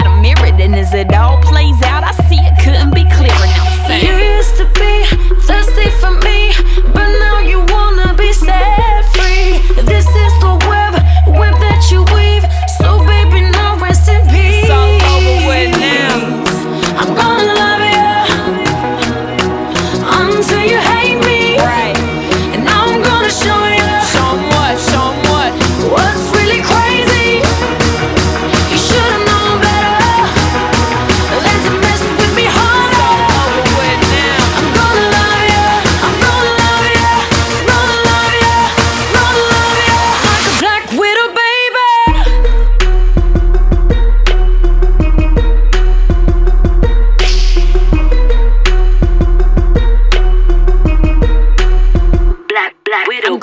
a as it all plays out,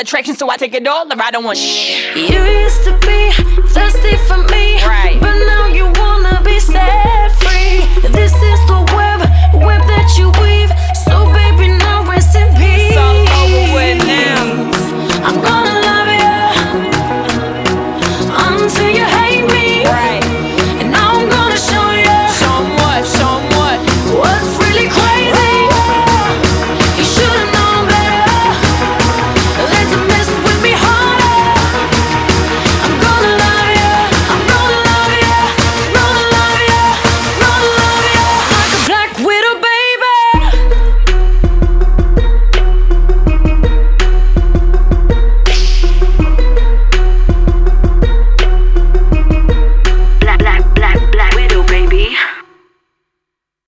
attraction, so I take it all or I don't want shit. You used to be thirsty for me, Right. but now